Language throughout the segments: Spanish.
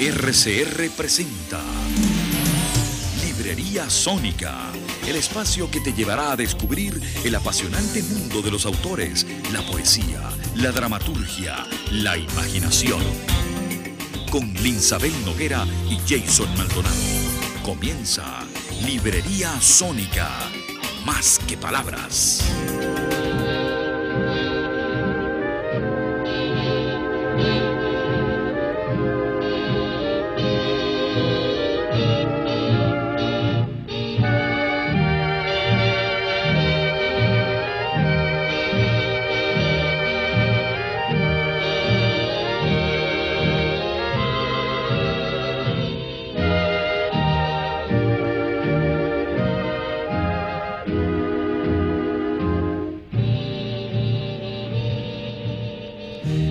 RCR presenta Librería Sónica, el espacio que te llevará a descubrir el apasionante mundo de los autores, la poesía, la dramaturgia, la imaginación. Con Linsabel Noguera y Jason Maldonado. Comienza Librería Sónica, más que palabras.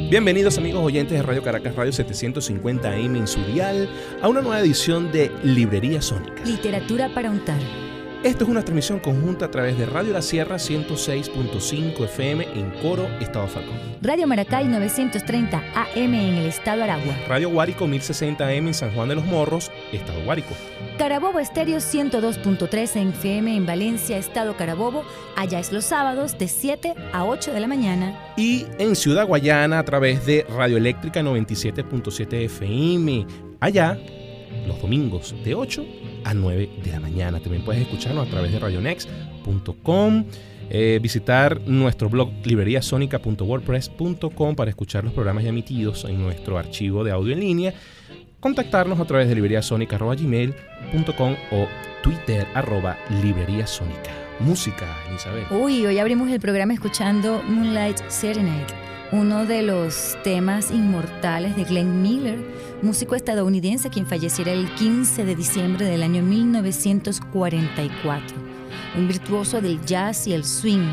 Bienvenidos amigos oyentes de Radio Caracas Radio 750 AM en su dial a una nueva edición de Librería Sónica. Literatura para untar. Esto es una transmisión conjunta a través de Radio La Sierra 106.5 FM en Coro, Estado Falcón. Radio Maracay 930 AM en el estado Aragua. Radio Guárico 1060 AM en San Juan de los Morros, Estado Guárico. Carabobo Estéreo 102.3 en FM en Valencia, Estado Carabobo. Allá es los sábados de 7 a 8 de la mañana. Y en Ciudad Guayana a través de Radio Eléctrica 97.7 FM. Allá los domingos de 8 a 9 de la mañana. También puedes escucharnos a través de radionext.com. Eh, visitar nuestro blog libreriasonica.wordpress.com para escuchar los programas emitidos en nuestro archivo de audio en línea contactarnos a través de libreriasónica.gmail.com o Twitter arroba. Música, Isabel. Uy, hoy abrimos el programa escuchando Moonlight Serenade, uno de los temas inmortales de Glenn Miller, músico estadounidense quien falleciera el 15 de diciembre del año 1944. Un virtuoso del jazz y el swing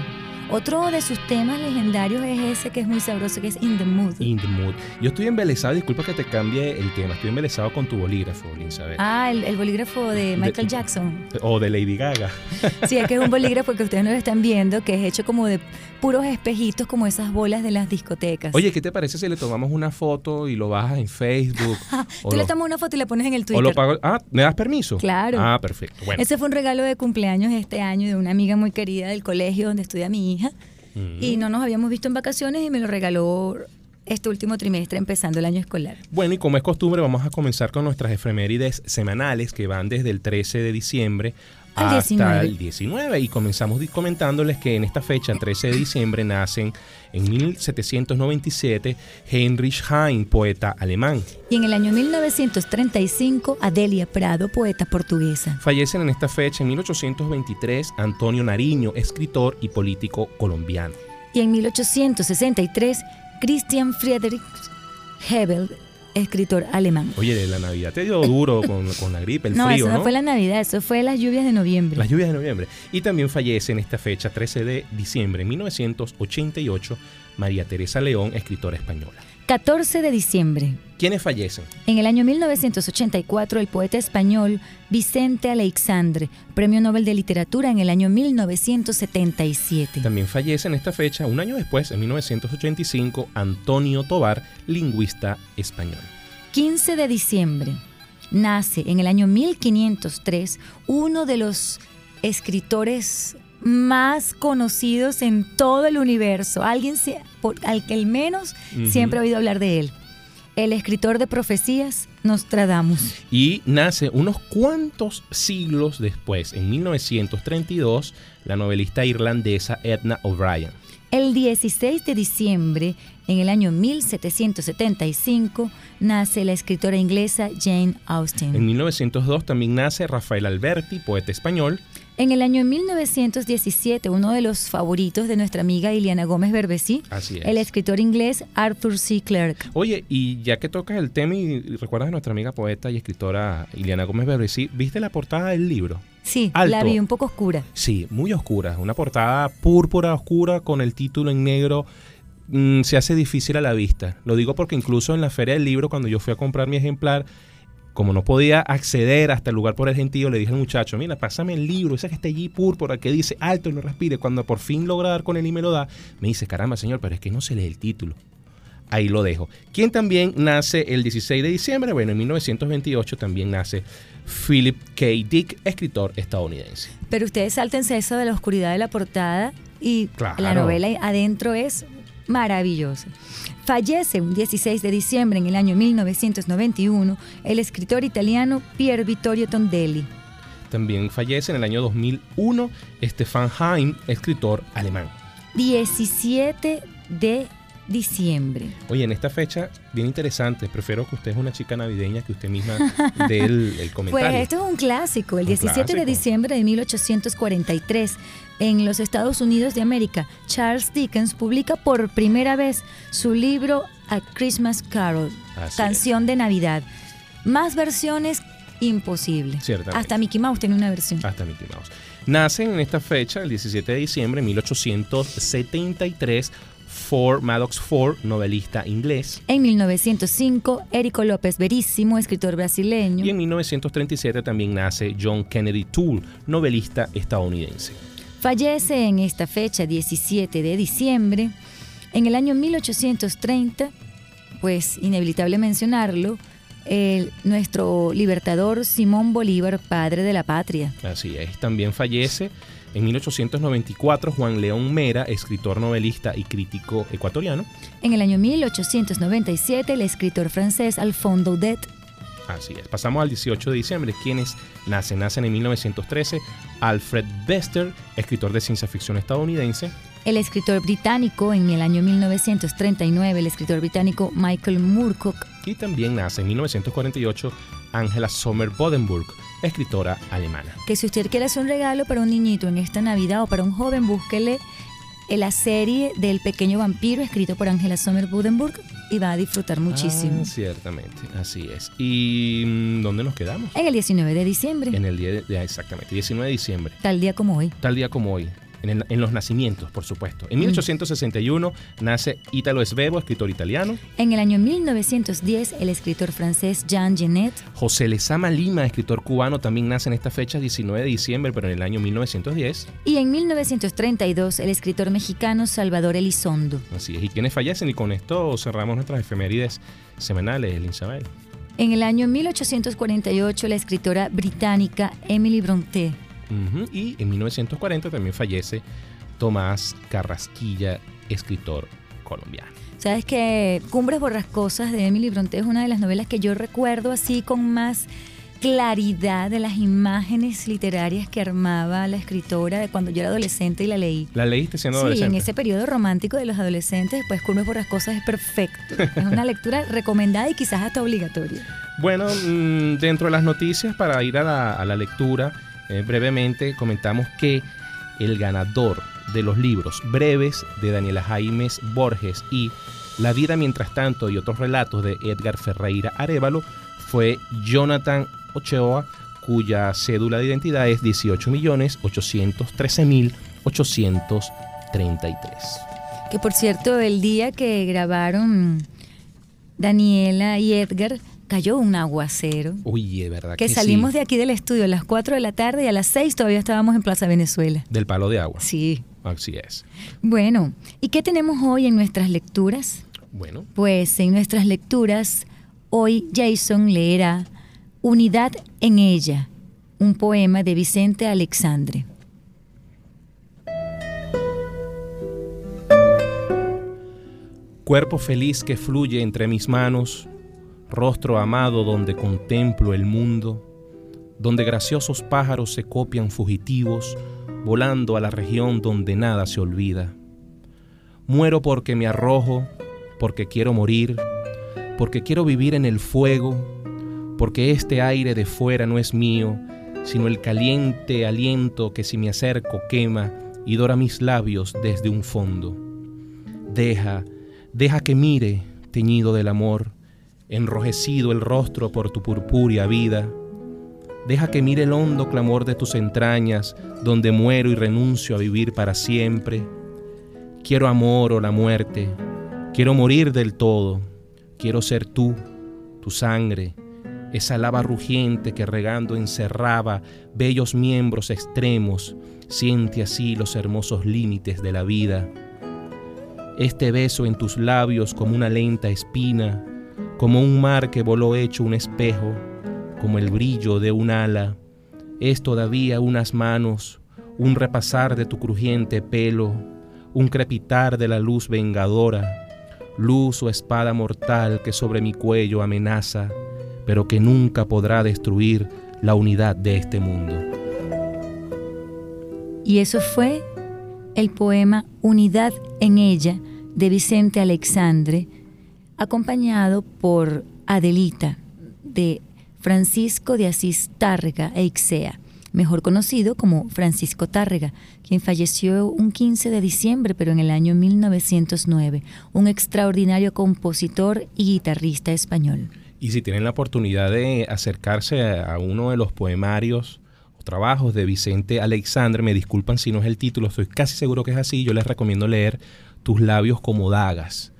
otro de sus temas legendarios es ese que es muy sabroso, que es In the Mood. In the Mood. Yo estoy embelesado, disculpa que te cambie el tema, estoy embelesado con tu bolígrafo, Elizabeth. Ah, el, bolígrafo de Michael Jackson. O de Lady Gaga. Sí, es que es un bolígrafo que ustedes no lo están viendo, que es hecho como de puros espejitos, como esas bolas de las discotecas. Oye, ¿qué te parece si le tomamos una foto y lo bajas en Facebook? Tú le tomas una foto y la pones en el Twitter. O lo pago, ah, ¿me das permiso? Claro. Ah, perfecto. Bueno. Ese fue un regalo de cumpleaños este año de una amiga muy querida del colegio donde estudia mi hija y no nos habíamos visto en vacaciones y me lo regaló este último trimestre empezando el año escolar. Bueno, y como es costumbre, vamos a comenzar con nuestras efemérides semanales que van desde el 13 de diciembre hasta el 19 y comenzamos comentándoles que en esta fecha, el 13 de diciembre, nacen en 1797 Heinrich Heine, poeta alemán. Y en el año 1935 Adelia Prado, poeta portuguesa. Fallecen en esta fecha en 1823 Antonio Nariño, escritor y político colombiano. Y en 1863 Christian Friedrich Hebel, escritor alemán. Oye, de la Navidad te dio duro con, la gripe, el frío, eso no, fue la Navidad, eso fue las lluvias de noviembre. Las lluvias de noviembre. Y también fallece en esta fecha, 13 de diciembre de 1988, María Teresa León, escritora española. 14 de diciembre. ¿Quiénes fallecen? En el año 1984, el poeta español Vicente Aleixandre, Premio Nobel de Literatura en el año 1977. También fallece en esta fecha, un año después, en 1985, Antonio Tobar, lingüista español. 15 de diciembre. Nace en el año 1503 uno de los escritores más conocidos en todo el universo, alguien al que al menos siempre ha oído hablar de él. El escritor de profecías, Nostradamus. Y nace unos cuantos siglos después, en 1932, la novelista irlandesa Edna O'Brien. El 16 de diciembre, en el año 1775, nace la escritora inglesa Jane Austen. En 1902 también nace Rafael Alberti, poeta español. En el año 1917, uno de los favoritos de nuestra amiga Iliana Gómez Berbesí, el escritor inglés Arthur C. Clarke. Oye, y ya que tocas el tema y recuerdas a nuestra amiga poeta y escritora Iliana Gómez Berbesí, ¿viste la portada del libro? Sí, la vi un poco oscura. Sí, muy oscura. Una portada púrpura oscura con el título en negro. Mm, se hace difícil a la vista. Lo digo porque incluso en la feria del libro, cuando yo fui a comprar mi ejemplar, como no podía acceder hasta el lugar por el gentío, le dije al muchacho, mira, pásame el libro, ese que está allí púrpura, que dice alto y no respire. Cuando por fin logra dar con él y me lo da, me dice, caramba, señor, pero es que no se lee el título. ahí lo dejo. ¿Quién también nace el 16 de diciembre? Bueno, en 1928 también nace Philip K. Dick, escritor estadounidense. Pero ustedes sáltense eso de la oscuridad de la portada y Claro. la novela adentro es maravillosa. Fallece un 16 de diciembre en el año 1991 el escritor italiano Pier Vittorio Tondelli. También fallece en el año 2001 Stefan Heim, escritor alemán. 17 de diciembre. Oye, en esta fecha, bien interesante, prefiero que usted es una chica navideña que usted misma dé el, el comentario. Pues esto es un clásico, el Un 17 de clásico. diciembre de 1843. En los Estados Unidos de América, Charles Dickens publica por primera vez su libro A Christmas Carol, Así canción de Navidad. Más versiones, imposible. Hasta Mickey Mouse tiene una versión. Hasta Mickey Mouse. Nacen en esta fecha, el 17 de diciembre de 1873, Ford Maddox Ford, novelista inglés. En 1905, Érico López Veríssimo, escritor brasileño. Y en 1937 también nace John Kennedy Toole, novelista estadounidense. Fallece en esta fecha, 17 de diciembre. En el año 1830, pues inevitable mencionarlo, el- nuestro libertador Simón Bolívar, padre de la patria. Así es. También fallece en 1894 Juan León Mera, escritor, novelista y crítico ecuatoriano. En el año 1897, el escritor francés Alphonse Daudet. Así es. Pasamos al 18 de diciembre. ¿Quiénes nacen? Nacen en 1913 Alfred Bester, escritor de ciencia ficción estadounidense. El escritor británico, en el año 1939, el escritor británico Michael Moorcock. Y también nace en 1948 Angela Sommer Bodenburg, escritora alemana. Que si usted quiere hacer un regalo para un niñito en esta Navidad o para un joven, búsquele la serie del pequeño vampiro escrito por Angela Sommer Bodenburg y va a disfrutar muchísimo. Ah, ciertamente, así es. ¿Y mm, dónde nos quedamos? En el 19 de diciembre, En el día de, de- exactamente, 19 de diciembre, tal día como hoy. tal día como hoy. En, el- en los nacimientos, por supuesto. En 1861 nace Italo Svevo, escritor italiano. En el año 1910, el escritor francés Jean Genet. José Lezama Lima, escritor cubano, también nace en esta fecha, 19 de diciembre, pero en el año 1910. Y en 1932, el escritor mexicano Salvador Elizondo. Así es. ¿Y quiénes fallecen? Y con esto cerramos nuestras efemérides semanales, Isabel. En el año 1848, la escritora británica Emily Brontë. Y en 1940 también fallece Tomás Carrasquilla, escritor colombiano. Sabes que Cumbres Borrascosas de Emily Brontë es una de las novelas que yo recuerdo así con más claridad de las imágenes literarias que armaba la escritora de cuando yo era adolescente y la leí. ¿La leíste siendo Sí, en adolescente? ese periodo romántico de los adolescentes, pues Cumbres Borrascosas es perfecto. Es una lectura recomendada y quizás hasta obligatoria. Bueno, mm, dentro de las noticias, para ir a la, a la lectura, eh, brevemente comentamos que el ganador de los libros breves de Daniela Jaimes Borges y La vida mientras tanto y otros relatos de Edgar Ferreira Arevalo fue Jonathan Ochoa, cuya cédula de identidad es 18.813.833. Que por cierto, el día que grabaron Daniela y Edgar, cayó un aguacero. Uy, de verdad Que que salimos sí. de aquí del estudio a las 4 de la tarde y a las 6 todavía estábamos en Plaza Venezuela. Del palo de agua. Sí. Así es. Bueno, ¿y qué tenemos hoy en nuestras lecturas? Bueno, Pues en nuestras lecturas, hoy Jason leerá Unidad en ella, un poema de Vicente Alexandre. Cuerpo feliz que fluye entre mis manos, rostro amado donde contemplo el mundo, donde graciosos pájaros se copian fugitivos, volando a la región donde nada se olvida. Muero porque me arrojo, porque quiero morir, porque quiero vivir en el fuego, porque este aire de fuera no es mío, sino el caliente aliento que si me acerco quema y dora mis labios desde un fondo. Deja, deja que mire, teñido del amor, enrojecido el rostro por tu purpúrea vida. Deja que mire el hondo clamor de tus entrañas, donde muero y renuncio a vivir para siempre. Quiero amor o la muerte, quiero morir del todo, quiero ser tú, tu sangre, esa lava rugiente que regando encerraba bellos miembros extremos, siente así los hermosos límites de la vida. este beso en tus labios como una lenta espina, como un mar que voló hecho un espejo, como el brillo de un ala, es todavía unas manos, un repasar de tu crujiente pelo, un crepitar de la luz vengadora, luz o espada mortal que sobre mi cuello amenaza, pero que nunca podrá destruir la unidad de este mundo. Y eso fue el poema Unidad en ella de Vicente Alexandre, acompañado por Adelita de Francisco de Asís Tárrega e Ixea, mejor conocido como Francisco Tárrega, quien falleció un 15 de diciembre, pero en el año 1909, un extraordinario compositor y guitarrista español. Y si tienen la oportunidad de acercarse a uno de los poemarios trabajos de Vicente Alexandre, me disculpan si no es el título, estoy casi seguro que es así, yo les recomiendo leer Tus labios como dagas.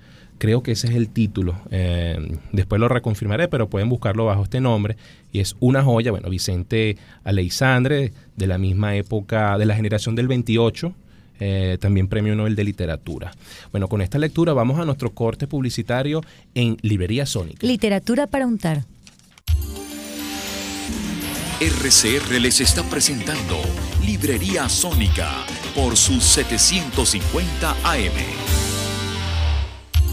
Creo que ese es el título. Eh, después lo reconfirmaré, pero pueden buscarlo bajo este nombre. Y es una joya. Bueno, Vicente Alexandre, de la misma época, de la generación del 28, eh, también Premio Nobel de Literatura. Bueno, con esta lectura vamos a nuestro corte publicitario en Librería Sónica. Literatura para untar. RCR les está presentando Librería Sónica por sus 750 AM.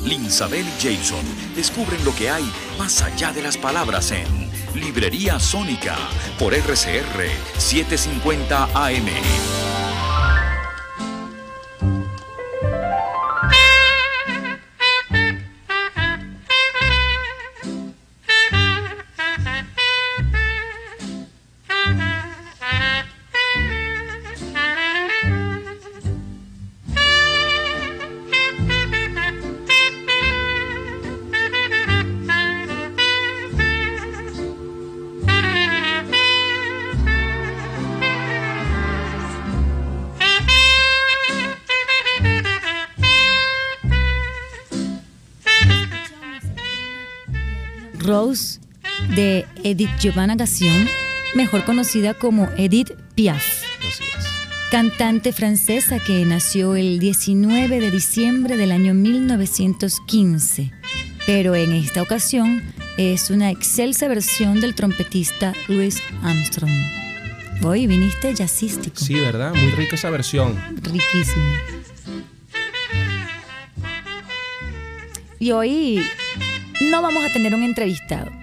Linsabel y Jason descubren lo que hay más allá de las palabras en Librería Sónica por RCR 750 AM. Edith Giovanna Gassion, mejor conocida como Edith Piaf. Cantante francesa que nació el 19 de diciembre del año 1915, pero en esta ocasión es una excelsa versión del trompetista Louis Armstrong. Hoy viniste jazzístico. Sí, ¿verdad? Muy rica esa versión. Riquísima. Y hoy no vamos a tener un entrevistado.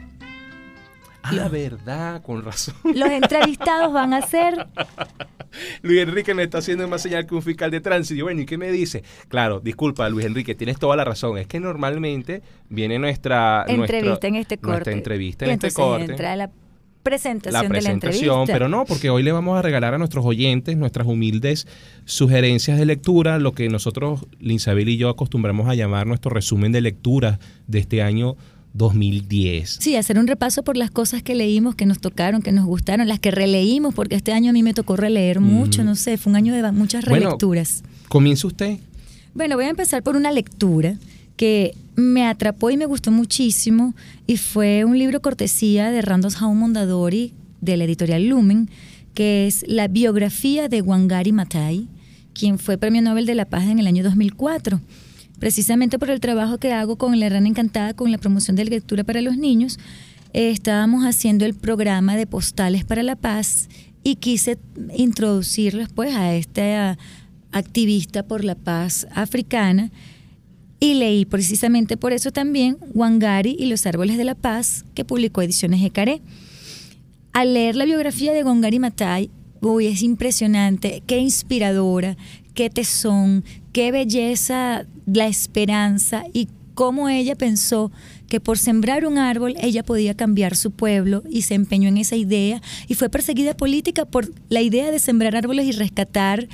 La verdad, con razón. Los entrevistados van a ser... Luis Enrique me está haciendo más señal que un fiscal de tránsito. Bueno, ¿y qué me dice? Claro, disculpa, Luis Enrique, tienes toda la razón. Es que normalmente viene nuestra entrevista en este corte. Nuestra entrevista en este corte. Entra la presentación, la presentación, pero no, porque hoy le vamos a regalar a nuestros oyentes nuestras humildes sugerencias de lectura, lo que nosotros, Linsabel y yo, acostumbramos a llamar nuestro resumen de lectura de este año 2010. Sí, hacer un repaso por las cosas que leímos, que nos tocaron, que nos gustaron, las que releímos, porque este año a mí me tocó releer mucho, no sé, fue un año de muchas relecturas. Bueno, ¿Comienza usted? Bueno, voy a empezar por una lectura que me atrapó y me gustó muchísimo y fue un libro cortesía de Randos Jaun Mondadori de la editorial Lumen, que es la biografía de Wangari Maathai, quien fue Premio Nobel de la Paz en el año 2004. Precisamente por el trabajo que hago con La Rana Encantada, con la promoción de la lectura para los niños, eh, estábamos haciendo el programa de postales para la paz y quise introducirles pues a esta activista por la paz africana y leí precisamente por eso también Wangari y los árboles de la paz que publicó Ediciones Ecaré. Al leer la biografía de Wangari Maathai, uy, es impresionante, qué inspiradora, qué tesón, qué belleza la esperanza y cómo ella pensó que por sembrar un árbol ella podía cambiar su pueblo y se empeñó en esa idea y fue perseguida política por la idea de sembrar árboles y rescatar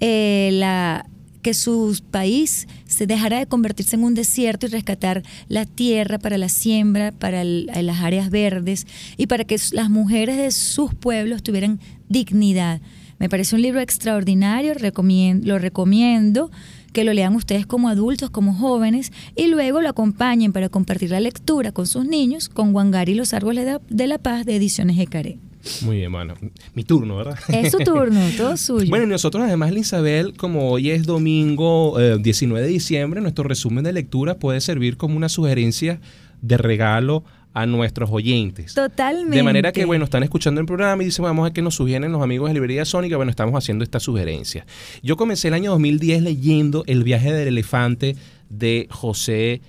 eh, la, que su país se dejara de convertirse en un desierto y rescatar la tierra para la siembra, para las áreas verdes y para que las mujeres de sus pueblos tuvieran dignidad. Me parece un libro extraordinario, lo recomiendo que lo lean ustedes como adultos, como jóvenes, y luego lo acompañen para compartir la lectura con sus niños con Wangari y los árboles de, la paz de Ediciones Ecaré. Muy bien, bueno. Mi turno, ¿verdad? Es su turno, todo suyo. Bueno, y nosotros además, Isabel, como hoy es domingo 19 eh, de diciembre, nuestro resumen de lectura puede servir como una sugerencia de regalo a nuestros oyentes. Totalmente. De manera que, bueno, están escuchando el programa y dicen, vamos a que nos sugieren los amigos de Librería Sónica. Bueno, estamos haciendo esta sugerencia. Yo comencé el año 2010 leyendo El viaje del elefante de José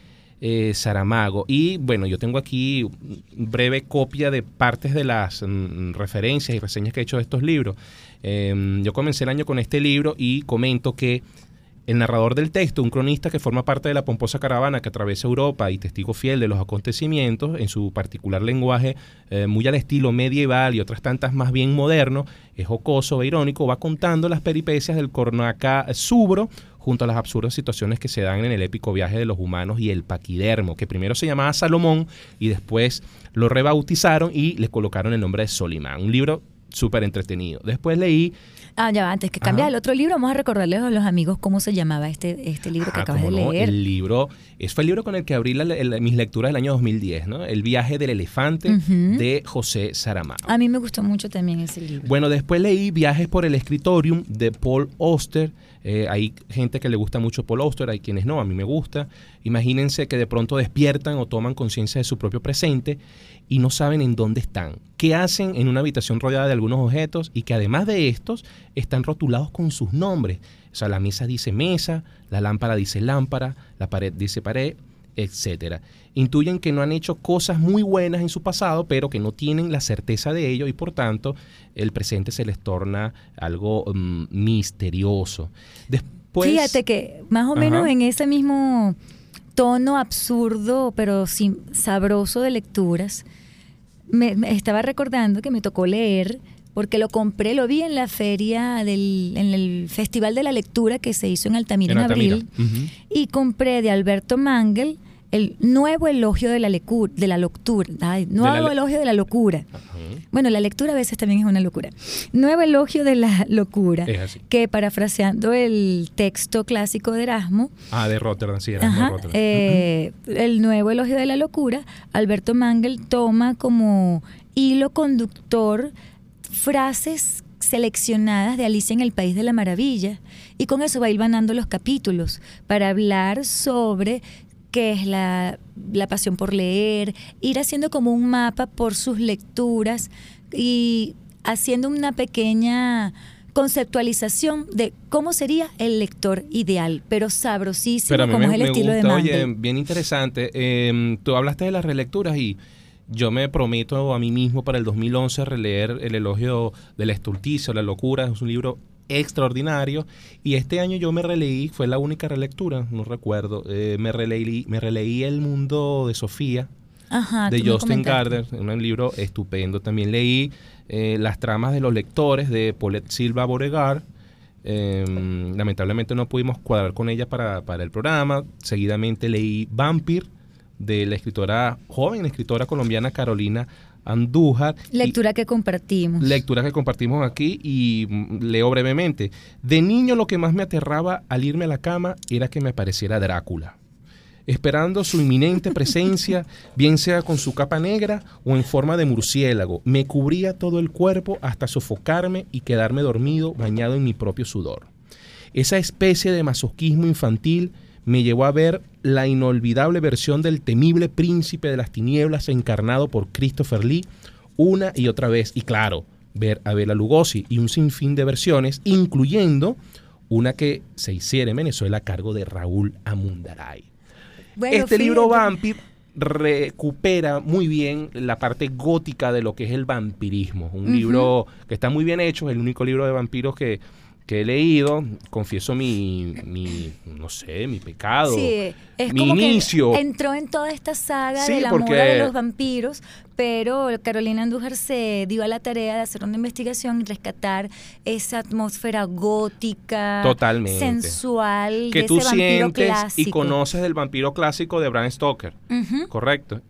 eh, Saramago. Y bueno, yo tengo aquí breve copia de partes de las mm, referencias y reseñas que he hecho de estos libros. Em, yo comencé el año con este libro y comento que el narrador del texto, un cronista que forma parte de la pomposa caravana que atraviesa Europa y testigo fiel de los acontecimientos, en su particular lenguaje eh, muy al estilo medieval y otras tantas más bien moderno, es jocoso e irónico, va contando las peripecias del cornaca subro junto a las absurdas situaciones que se dan en el épico viaje de los humanos y el paquidermo, que primero se llamaba Salomón y después lo rebautizaron y le colocaron el nombre de Solimán. Un libro súper entretenido. Después leí Ah, ya antes que cambiar el otro libro, vamos a recordarles a los amigos cómo se llamaba este, este libro que ah, acabas de leer. El libro, es fue el libro con el que abrí mis lecturas del año 2010, ¿no? El viaje del elefante de José Saramago. A mí me gustó mucho también ese libro. Bueno, después leí Viajes por el Escritorium de Paul Auster. Eh, hay gente que le gusta mucho Paul Auster, hay quienes no, a mí me gusta. Imagínense que de pronto despiertan o toman conciencia de su propio presente y no saben en dónde están, qué hacen en una habitación rodeada de algunos objetos y que además de estos están rotulados con sus nombres. O sea, la mesa dice mesa, la lámpara dice lámpara, la pared dice pared, etc. Intuyen que no han hecho cosas muy buenas en su pasado, pero que no tienen la certeza de ello y por tanto el presente se les torna algo mm, misterioso. Después, Fíjate que más o menos en ese mismo tono absurdo, pero sabroso de lecturas, me, estaba recordando que me tocó leer, porque lo compré, lo vi en la feria, del, en el Festival de la Lectura que se hizo en Altamira en, abril, y compré de Alberto Mangel el nuevo elogio de la, lecura, de la lectura, nuevo elogio de la locura. Bueno, la lectura a veces también es una locura. Nuevo elogio de la locura, que parafraseando el texto clásico de Erasmo. Ah, de Rotterdam, sí, Erasmo eh, El nuevo elogio de la locura, Alberto Mangel toma como hilo conductor frases seleccionadas de Alicia en el País de la Maravilla y con eso va a ir ganando los capítulos para hablar sobre qué es la, pasión por leer, ir haciendo como un mapa por sus lecturas y haciendo una pequeña conceptualización de cómo sería el lector ideal, pero sabrosísimo como es el estilo de Oye, bien interesante. Em, tú hablaste de las relecturas y yo me prometo a mí mismo para el 2011 releer El elogio del estulticio, La locura, es un libro extraordinario. Y este año yo me releí, fue la única relectura, no recuerdo, eh, me, releí, me releí El mundo de Sofía, de Justin Gardner, un libro estupendo. También leí eh, Las tramas de los lectores de Paulette Silva Boregar. Em, lamentablemente no pudimos cuadrar con ella para, para el programa. Seguidamente leí Vampir de la escritora, joven escritora colombiana Carolina Andújar. Lectura que compartimos. Lectura que compartimos aquí y leo brevemente. De niño lo que más me aterraba al irme a la cama era que me apareciera Drácula. Esperando su inminente presencia, bien sea con su capa negra o en forma de murciélago, me cubría todo el cuerpo hasta sofocarme y quedarme dormido bañado en mi propio sudor. Esa especie de masoquismo infantil me llevó a ver la inolvidable versión del temible príncipe de las tinieblas encarnado por Christopher Lee una y otra vez. Y claro, ver a Bela Lugosi y un sinfín de versiones, incluyendo una que se hiciera en Venezuela a cargo de Raúl Amundaray. este libro Vampir recupera muy bien la parte gótica de lo que es el vampirismo. Un libro que está muy bien hecho, es el único libro de vampiros que que he leído, confieso mi, mi no sé, mi pecado, sí, es mi inicio. entró en toda esta saga de la moda de los vampiros, pero Carolina Andújar se dio a la tarea de hacer una investigación y rescatar esa atmósfera gótica, Totalmente. sensual, que tú sientes y conoces del vampiro clásico de Bram Stoker, correcto.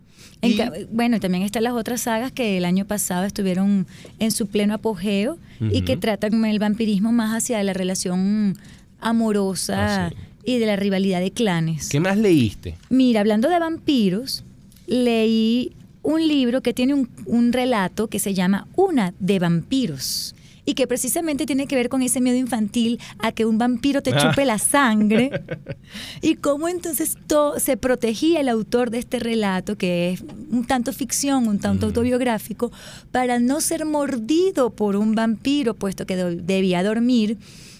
Bueno, también están las otras sagas que el año pasado estuvieron en su pleno apogeo y que tratan el vampirismo más hacia la relación amorosa ah, y de la rivalidad de clanes. ¿Qué más leíste? Mira, hablando de vampiros, leí un libro que tiene un, un relato que se llama Una de vampiros y que precisamente tiene que ver con ese miedo infantil a que un vampiro te chupe la sangre. Y cómo entonces todo, se protegía el autor de este relato, que es un tanto ficción, un tanto autobiográfico, para no ser mordido por un vampiro, puesto que debía dormir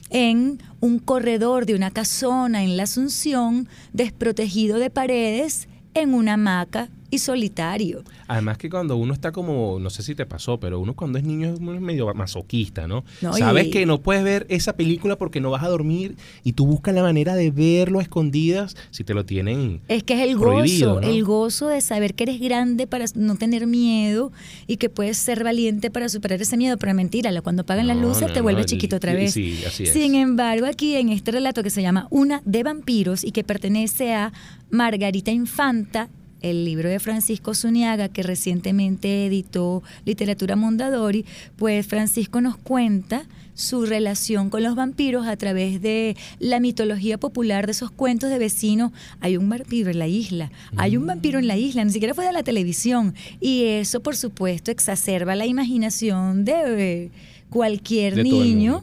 en un corredor de una casona en la Asunción, desprotegido de paredes, en una hamaca y solitario. Además que cuando uno está como, no sé si te pasó, pero uno cuando es niño es medio masoquista, ¿no? Sabes que no puedes ver esa película porque no vas a dormir y tú buscas la manera de verlo a escondidas si te lo tienen. Es que es el gozo, el gozo de saber que eres grande para no tener miedo y que puedes ser valiente para superar ese miedo, pero mentira, cuando apagan las luces te vuelves chiquito otra vez. Sí, así es. Sin embargo, aquí en este relato que se llama Una de vampiros y que pertenece a Margarita Infanta, el libro de Francisco Zuniaga, que recientemente editó Literatura Mondadori, pues Francisco nos cuenta su relación con los vampiros a través de la mitología popular de esos cuentos de vecinos. Hay un vampiro en la isla, hay un vampiro en la isla, ni siquiera fue de la televisión. Y eso, por supuesto, exacerba la imaginación de cualquier niño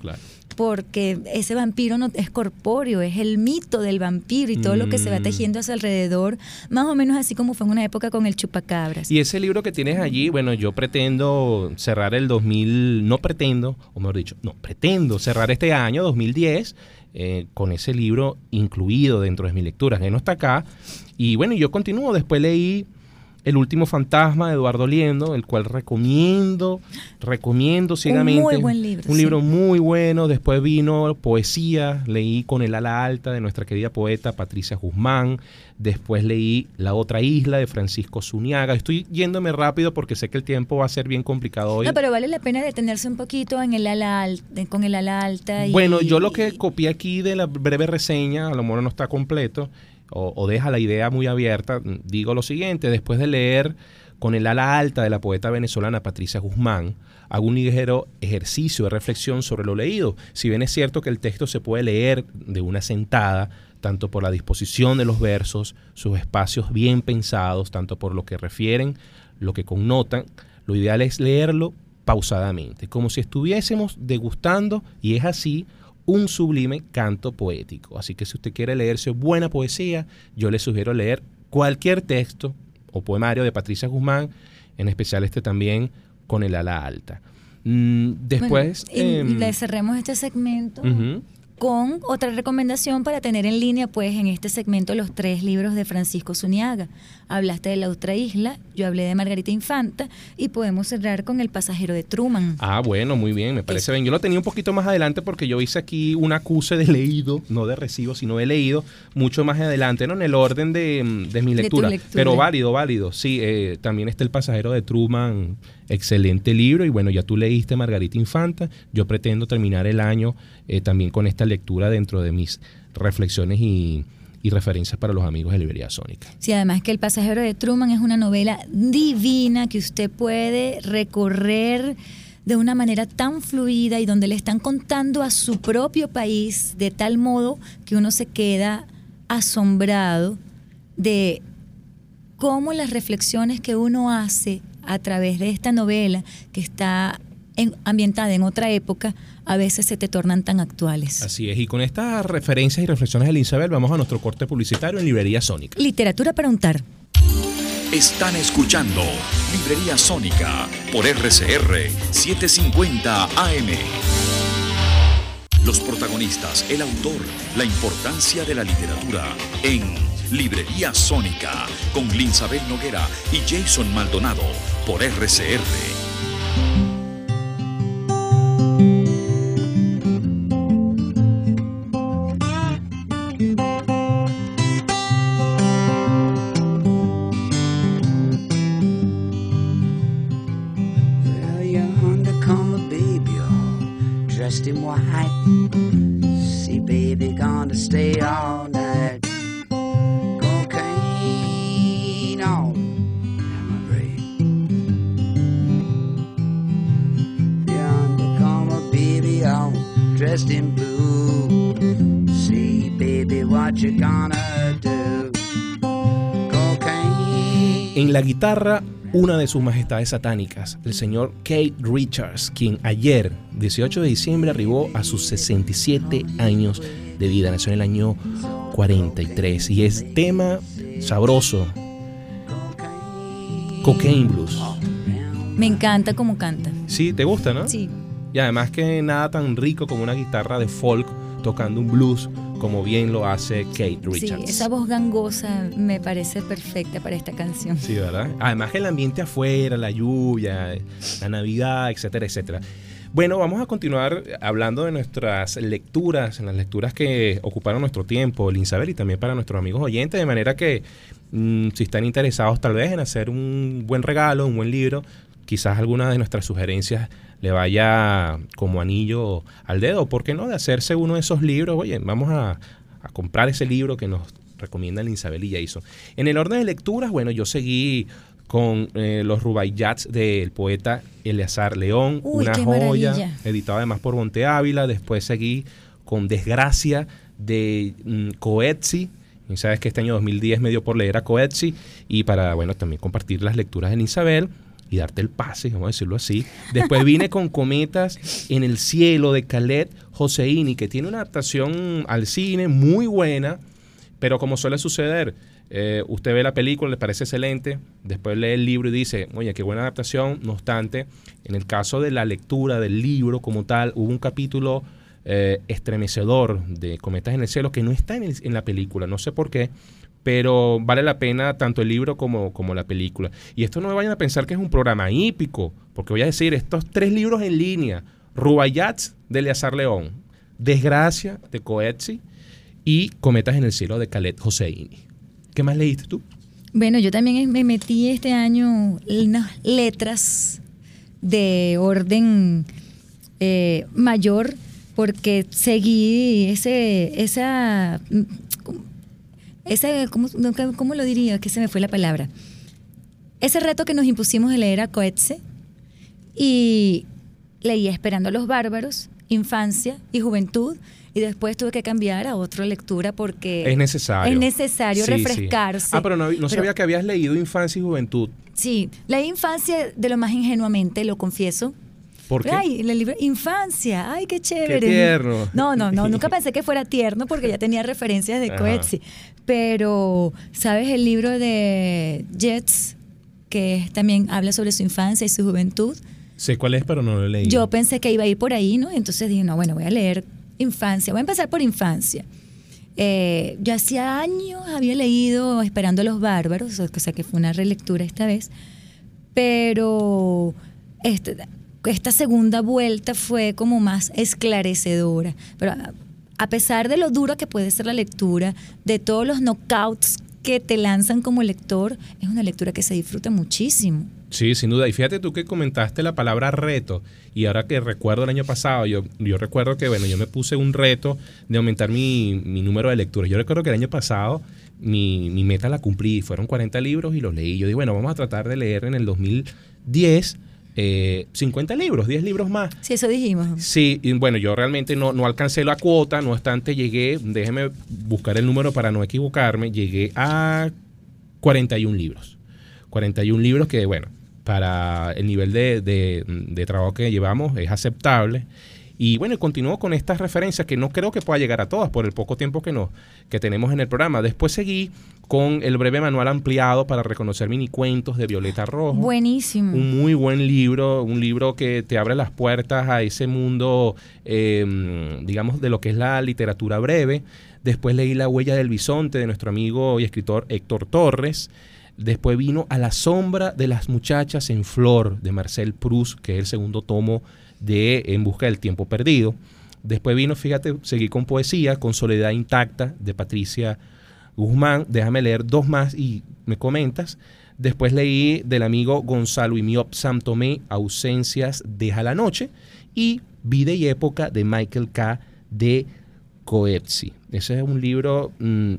porque ese vampiro no es corpóreo, es el mito del vampiro y todo lo que se va mm. tejiendo a su alrededor, más o menos así como fue en una época con el chupacabras. Y ese libro que tienes allí, bueno, yo pretendo cerrar el 2000, no pretendo, o mejor dicho, no, pretendo cerrar este año 2010 eh, con ese libro incluido dentro de mis lecturas, que no está acá. Y bueno, yo continúo, después leí el último fantasma de Eduardo Liendo, el cual recomiendo, recomiendo ciegamente. Un muy buen libro. Un libro muy bueno. Después vino poesía, leí Con el ala alta de nuestra querida poeta Patricia Guzmán. Después leí La otra isla de Francisco Zuniaga. Estoy yéndome rápido porque sé que el tiempo va a ser bien complicado hoy. No, pero vale la pena detenerse un poquito en el ala alta, con el ala alta. bueno, yo lo que copié aquí de la breve reseña, a lo mejor no está completo, o, deja la idea muy abierta, digo lo siguiente, después de leer con el ala alta de la poeta venezolana Patricia Guzmán, hago un ligero ejercicio de reflexión sobre lo leído. Si bien es cierto que el texto se puede leer de una sentada, tanto por la disposición de los versos, sus espacios bien pensados, tanto por lo que refieren, lo que connotan, lo ideal es leerlo pausadamente, como si estuviésemos degustando, y es así, un sublime canto poético. Así que si usted quiere leerse buena poesía, yo le sugiero leer cualquier texto o poemario de Patricia Guzmán, en especial este también con el ala alta. Mm, después... Em, le cerremos este segmento con otra recomendación para tener en línea, pues en este segmento, los tres libros de Francisco Zuniaga. Hablaste de La Otra Isla, yo hablé de Margarita Infanta y podemos cerrar con El Pasajero de Truman. Ah, bueno, muy bien, me parece bien. Yo lo tenía un poquito más adelante porque yo hice aquí un acuse de leído, no de recibo, sino de leído, mucho más adelante, ¿no? En el orden de, mi lectura. Pero válido, válido. Sí, eh, también está El Pasajero de Truman excelente libro y bueno, ya tú leíste Margarita Infanta, yo pretendo terminar el año eh, también con esta lectura dentro de mis reflexiones y, referencias para los amigos de Librería Sónica. Sí, además que El pasajero de Truman es una novela divina que usted puede recorrer de una manera tan fluida y donde le están contando a su propio país de tal modo que uno se queda asombrado de cómo las reflexiones que uno hace a través de esta novela que está ambientada en otra época, a veces se te tornan tan actuales. Así es, y con estas referencias y reflexiones de Isabel vamos a nuestro corte publicitario en Librería Sónica. Literatura para untar. Están escuchando Librería Sónica por RCR 750 AM. Los protagonistas, el autor, la importancia de la literatura en Librería Sónica con Linsabel Noguera y Jason Maldonado por RCR. Guitarra, una de sus majestades satánicas, el señor Kate Richards, quien ayer, 18 de diciembre, arribó a sus 67 años de vida. Nació en el año 43 y es tema sabroso. Cocaine Blues. Me encanta cómo canta. Sí, ¿te gusta, no? Sí. Y además que nada tan rico como una guitarra de folk tocando un blues como bien lo hace Kate Richards. Sí, esa voz gangosa me parece perfecta para esta canción. Sí, ¿verdad? Además el ambiente afuera, la lluvia, la Navidad, etcétera, etcétera. Bueno, vamos a continuar hablando de nuestras lecturas, en las lecturas que ocuparon nuestro tiempo, Linsabel, y también para nuestros amigos oyentes, de manera que mm, si están interesados tal vez en hacer un buen regalo, un buen libro, quizás alguna de nuestras sugerencias le vaya como anillo al dedo. ¿Por qué no? De hacerse uno de esos libros. Oye, vamos a, comprar ese libro que nos recomienda Isabel y Jason. En el orden de lecturas, bueno, yo seguí con eh, los Rubaiyats del poeta Eleazar León, una joya, editado además por Monte Ávila. Después seguí con Desgracia de mm, Coetzi. Y sabes que este año 2010 me dio por leer a Coetzi y para, bueno, también compartir las lecturas de Isabel y darte el pase, vamos a decirlo así. Después vine con Cometas en el cielo de Khaled Joseini, que tiene una adaptación al cine muy buena, pero como suele suceder, eh, usted ve la película, le parece excelente, después lee el libro y dice, oye, qué buena adaptación, no obstante, en el caso de la lectura del libro como tal, hubo un capítulo eh, estremecedor de Cometas en el cielo que no está en la película, no sé por qué, pero vale la pena tanto el libro como, como la película. Y esto no me vayan a pensar que es un programa hípico, porque voy a decir estos tres libros en línea, Rubayats de Eleazar León, Desgracia de Coetzi y Cometas en el cielo de Khaled Hosseini. ¿Qué más leíste tú? Bueno, yo también me metí este año unas letras de orden eh, mayor porque seguí ese, esa ese, ¿cómo, ¿cómo, lo diría? Que se me fue la palabra. Ese reto que nos impusimos de leer a Coetze y leía Esperando a los Bárbaros, Infancia y Juventud, y después tuve que cambiar a otra lectura porque es necesario, es necesario refrescarse. Ah, pero no, sabía que habías leído Infancia y Juventud. Sí, leí Infancia de lo más ingenuamente, lo confieso. ¿Por qué? Ay, el libro Infancia, ay, qué chévere. Qué tierno. No, no, no, nunca pensé que fuera tierno porque ya tenía referencias de Coetzee. Pero, ¿sabes el libro de Jets que también habla sobre su infancia y su juventud? Sé cuál es, pero no lo he leído. Yo pensé que iba a ir por ahí, ¿no? Entonces dije, no, bueno, voy a leer infancia, voy a empezar por infancia. Eh, yo hacía años había leído Esperando a los Bárbaros, o sea que fue una relectura esta vez, pero este, esta segunda vuelta fue como más esclarecedora. Pero a pesar de lo dura que puede ser la lectura, de todos los knockouts que te lanzan como lector, es una lectura que se disfruta muchísimo. Sí, sin duda. Y fíjate tú que comentaste la palabra reto. Y ahora que recuerdo el año pasado, yo, yo recuerdo que, bueno, yo me puse un reto de aumentar mi, número de lecturas. Yo recuerdo que el año pasado mi, mi meta la cumplí. Fueron 40 libros y los leí. Yo dije, bueno, vamos a tratar de leer en el 2010 50 eh, libros, 10 libros más. Sí, eso dijimos. Sí, y bueno, yo realmente no, no alcancé la cuota, no obstante llegué, déjeme buscar el número para no equivocarme, llegué a 41 libros. 41 libros que, bueno, para el nivel de, de trabajo que llevamos es aceptable. Y bueno, continúo con estas referencias que no creo que pueda llegar a todas por el poco tiempo que, no, que tenemos en el programa. Después seguí con el breve manual ampliado para reconocer mini cuentos de Violeta Rojo. Buenísimo. Un muy buen libro, un libro que te abre las puertas a ese mundo, em, digamos, de lo que es la literatura breve. Después leí La huella del bisonte de nuestro amigo y escritor Héctor Torres. Después vino A la sombra de las muchachas en flor de Marcel Proust, que es el segundo tomo de En busca del tiempo perdido. Después vino, fíjate, seguí con poesía, con Soledad intacta de Patricia Guzmán. Déjame leer dos más y me comentas. Después leí del amigo Gonzalo Imiop Santomé, Ausencias deja la noche. Y Vida y época de Michael K. de Coetzee. Ese es un libro mm,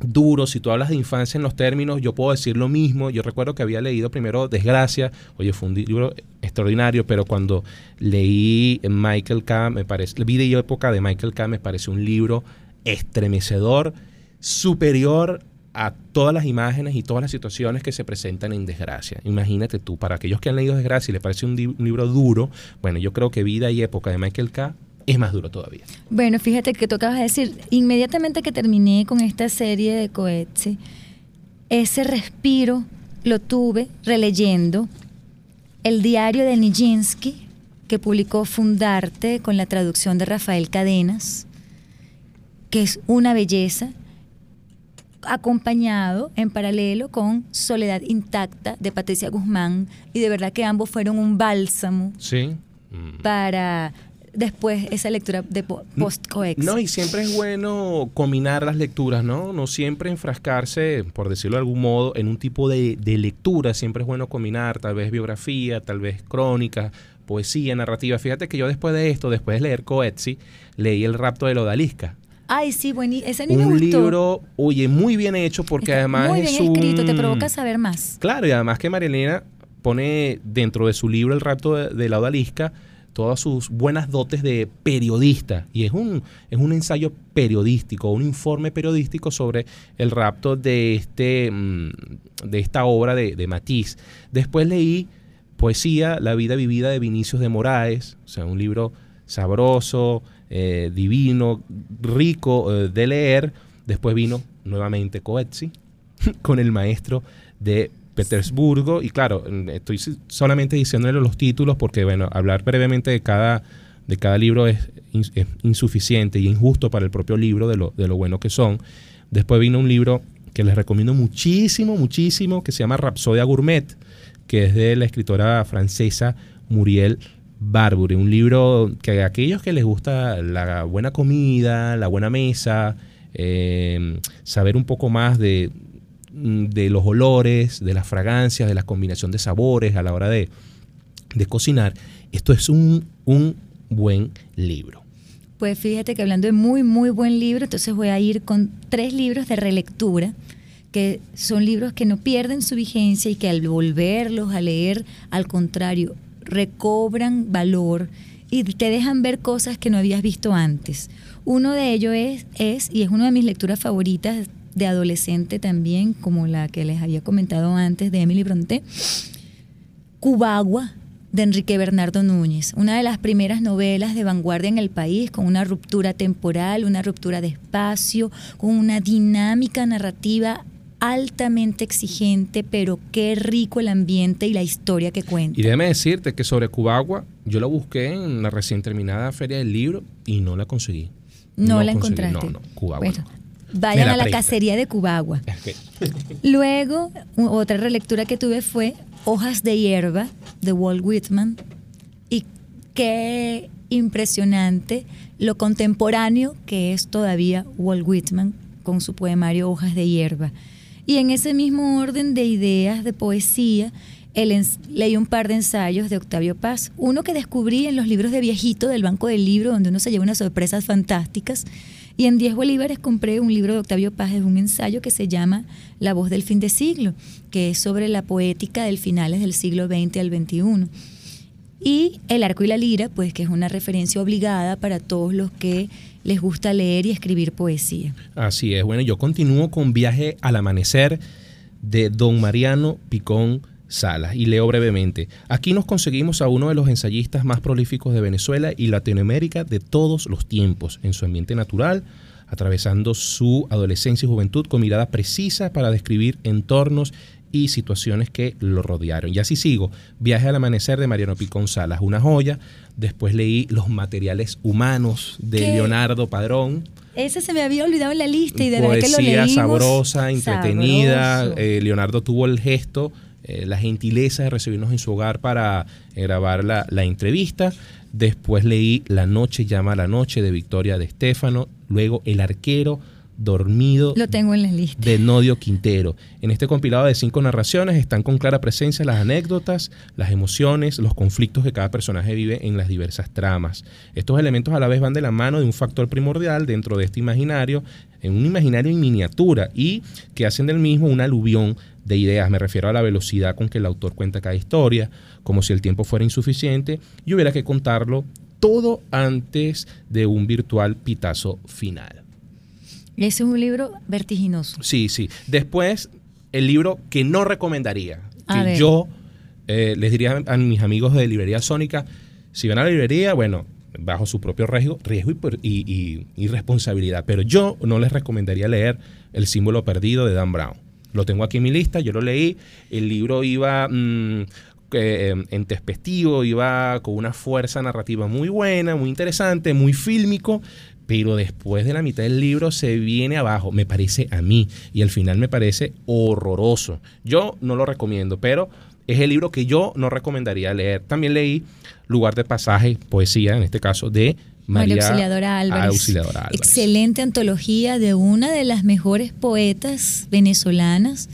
duro, si tú hablas de infancia en los términos, yo puedo decir lo mismo. Yo recuerdo que había leído primero Desgracia, oye, fue un libro extraordinario, pero cuando leí Michael K., me parece, Vida y Época de Michael K., me parece un libro estremecedor, superior a todas las imágenes y todas las situaciones que se presentan en Desgracia. Imagínate tú, para aquellos que han leído Desgracia y les parece un, libro duro, bueno, yo creo que Vida y Época de Michael K. es más duro todavía. Bueno, fíjate que tú acabas de decir, inmediatamente que terminé con esta serie de Coetzee, ese respiro lo tuve releyendo el diario de Nijinsky, que publicó Fundarte con la traducción de Rafael Cadenas, que es una belleza, acompañado en paralelo con Soledad Intacta de Patricia Guzmán, y de verdad que ambos fueron un bálsamo sí. para después esa lectura de post-coex. No, y siempre es bueno combinar las lecturas, ¿no? No siempre enfrascarse, por decirlo de algún modo, en un tipo de, de lectura. Siempre es bueno combinar tal vez biografía, tal vez crónica, poesía, narrativa. Fíjate que yo después de esto, después de leer Coetzee, leí El rapto de odalisca. Ay, sí, buenísimo. Ese Un libro, oye, muy bien hecho porque además muy bien escrito, te provoca saber más. Claro, y además que Marilena pone dentro de su libro El rapto de, de la odalisca todas sus buenas dotes de periodista. Y es un, es un ensayo periodístico, un informe periodístico sobre el rapto de, este, mm, de esta obra de, de Matisse. Después leí Poesía, La vida vivida de Vinicius de Moraes, o sea, un libro sabroso, eh, divino, rico eh, de leer. Después vino nuevamente Coetzee con el maestro de Petersburgo. Y claro, estoy solamente diciéndole los títulos porque, bueno, hablar brevemente de cada, de cada libro es, insuficiente y injusto para el propio libro de lo, de lo bueno que son. Después vino un libro que les recomiendo muchísimo, muchísimo, que se llama Rapsodia Gourmet, que es de la escritora francesa Muriel Barbury, un libro que a aquellos que les gusta la buena comida, la buena mesa, eh, saber un poco más de, Mm, de los olores, de las fragancias, de la combinación de sabores a la hora de, cocinar. Esto es un, un buen libro. Pues fíjate que hablando de muy, muy buen libro, entonces voy a ir con tres libros de relectura, que son libros que no pierden su vigencia y que al volverlos a leer, al contrario, recobran valor y te dejan ver cosas que no habías visto antes. Uno de ellos es, y es una de mis lecturas favoritas de adolescente también, como la que les había comentado antes de Emily Bronte, Cubagua de Enrique Bernardo Núñez, una de las primeras novelas de vanguardia en el país, con una ruptura temporal, una ruptura de espacio, con una dinámica narrativa altamente exigente, pero qué rico el ambiente y la historia que cuenta. Y déjame decirte que sobre Cubagua, yo la busqué en la recién terminada Feria del Libro y no la conseguí. No, la encontraste. No, no, Cubagua. Vayan a la cacería de Cubagua. Luego, otra relectura que tuve fue Hojas de hierba de Walt Whitman. Y qué impresionante lo contemporáneo que es todavía Walt Whitman con su poemario Hojas de hierba. Y en ese mismo orden de ideas de poesía, él leí un par de ensayos de Octavio Paz. Uno que descubrí en los libros de viejito del Banco del Libro, donde uno se lleva unas sorpresas fantásticas y en 10 bolívares compré un libro de Octavio Paz, es un ensayo que se llama La voz del fin de siglo, que es sobre la poética del finales del siglo XX al XXI. Y El arco y la lira, pues que es una referencia obligada para todos los que les gusta leer y escribir poesía. Así es, bueno, yo continúo con Viaje al Amanecer de Don Mariano Picón Salas y leo brevemente. Aquí nos conseguimos a uno de los ensayistas más prolíficos de Venezuela y Latinoamérica de todos los tiempos, en su ambiente natural, atravesando su adolescencia y juventud con mirada precisa para describir entornos y situaciones que lo rodearon. Y así sigo. Viaje al amanecer de Mariano Picón Salas, una joya. Después leí Los materiales humanos de Leonardo Padrón. Ese se me había olvidado en la lista y de verdad que lo leímos. sabrosa, entretenida. Eh, Leonardo tuvo el gesto eh, la gentileza de recibirnos en su hogar para eh, grabar la, la, entrevista. Después leí La noche llama a la noche de Victoria de Estefano. Luego El arquero dormido Lo tengo en la lista. de Nodio Quintero. En este compilado de cinco narraciones están con clara presencia las anécdotas, las emociones, los conflictos que cada personaje vive en las diversas tramas. Estos elementos a la vez van de la mano de un factor primordial dentro de este imaginario, en un imaginario en miniatura y que hacen del mismo un aluvión de ideas. Me refiero a la velocidad con que el autor cuenta cada historia, como si el tiempo fuera insuficiente y hubiera que contarlo todo antes de un virtual pitazo final. Ese es un libro vertiginoso. Sí, sí. Después, el libro que no recomendaría, A que ver. yo eh, les diría a mis amigos de Librería Sónica, si van a la librería, bueno, bajo su propio riesgo, riesgo y, responsabilidad. Pero yo no les recomendaría leer El símbolo perdido de Dan Brown. Lo tengo aquí en mi lista, yo lo leí. El libro iba mm, eh, en perspectivo, iba con una fuerza narrativa muy buena, muy interesante, muy fílmico. Pero después de la mitad del libro se viene abajo, me parece a mí. Y al final me parece horroroso. Yo no lo recomiendo, pero es el libro que yo no recomendaría leer. También leí Lugar de Pasaje, poesía, en este caso, de María, María Auxiliadora Álvarez. Auxiliadora Álvarez. Excelente antología de una de las mejores poetas venezolanas,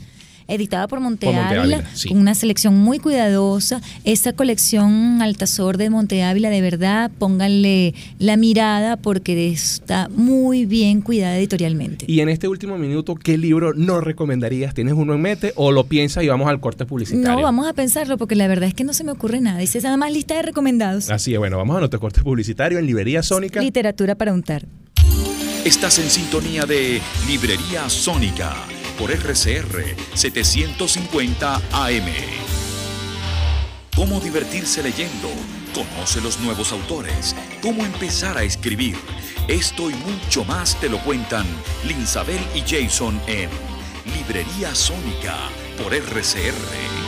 editada por Monte, Por Monte Ávila, Ávila, sí. con una selección muy cuidadosa. Esa colección Altazor de Monte Ávila, de verdad, pónganle la mirada porque está muy bien cuidada editorialmente. Y en este último minuto, ¿qué libro no recomendarías? ¿Tienes uno en mente o lo piensas y vamos al corte publicitario? No, vamos a pensarlo porque la verdad es que no se me ocurre nada. Dice nada más lista de recomendados. Así es, bueno, vamos a nuestro corte publicitario en Librería Sónica. Literatura para untar. Estás en sintonía de Librería Sónica por RCR 750 AM. ¿Cómo divertirse leyendo? Conoce los nuevos autores. ¿Cómo empezar a escribir? Esto y mucho más te lo cuentan Linsabel y Jason en Librería Sónica por RCR.